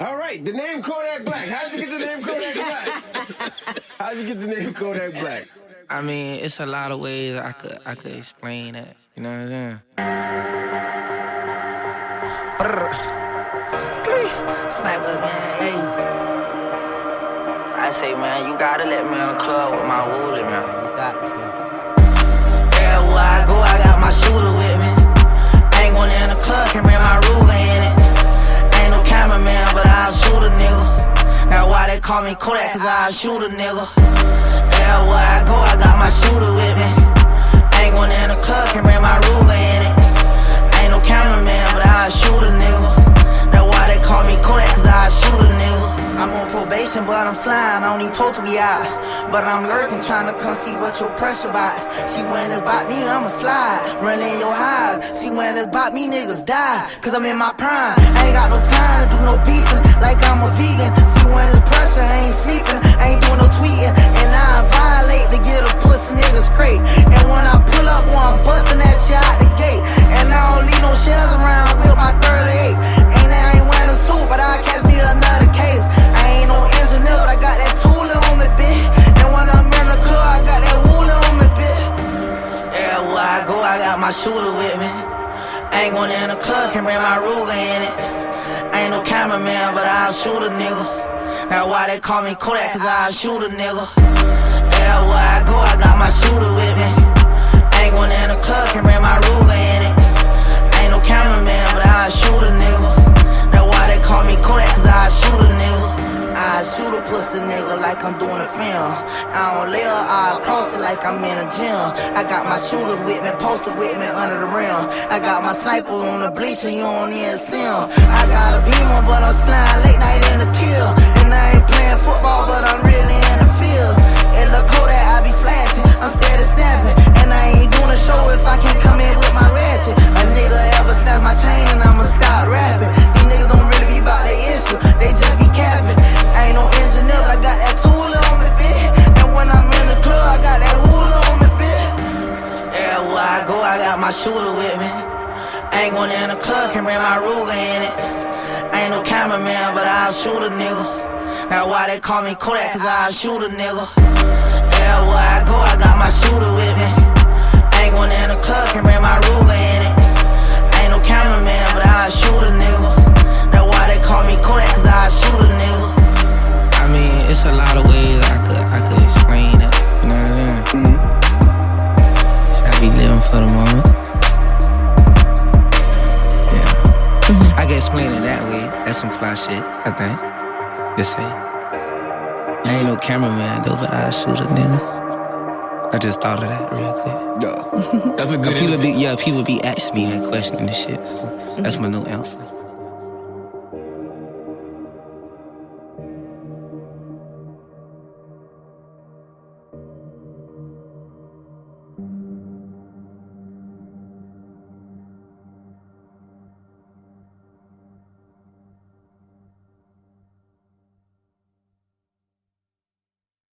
All right, the name Kodak Black. How'd you get the name Kodak Black? How'd you get the name Kodak Black? I mean, it's a lot of ways I could I could explain that. You know what I'm saying? Brr. Sniper again, hey. I say, man, you gotta let me in the club with my wooly, man. You got to. Call me Kodak, cause I'll shoot a nigga. Everywhere I go, I got my shooter with me. Ain't going in the club, can bring my Ruger in it. Ain't no cameraman, but I'll shoot a nigga. That's why they call me Kodak, cause I'll shoot a nigga. I'm on probation, but I'm sliding. I don't even supposed to be out. But I'm lurking, trying to come see what your pressure about. See when it's about me, I'ma slide. Run in your highs. See when it's about me, niggas die. Cause I'm in my prime. I ain't got no time to do no beefing. Like my shooter with me. Ain't going in the club, can bring my Ruger in it. Ain't no cameraman, but I'll shoot a nigga. That's why they call me Kodak, cause I'll shoot a nigga. Everywhere I go, I got my shooter with me. Ain't going in the club, can bring my Ruger in it. Shoot a pussy nigga like I'm doing a film. I don't her, I cross it like I'm in a gym. I got my shooter with me, posted with me under the rim. I got my sniper on the bleacher, you don't even see. I got a beamer, but I'm sliding late night shooter with me. Ain't going in the club, can bring my Ruger in it. Ain't no cameraman, but I'll shoot a nigga. That's why they call me Kodak, cause I'll shoot a nigga. Everywhere I go, I got my shooter with me. Ain't going in the club, can bring my Ruger in it. Some fly shit, I think. Just say. I ain't no cameraman though, but I shoot a nigga. I just thought of that real quick. Yeah. That's a good people be yeah, people be asking me that question and shit. So that's my new answer.